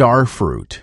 Star fruit.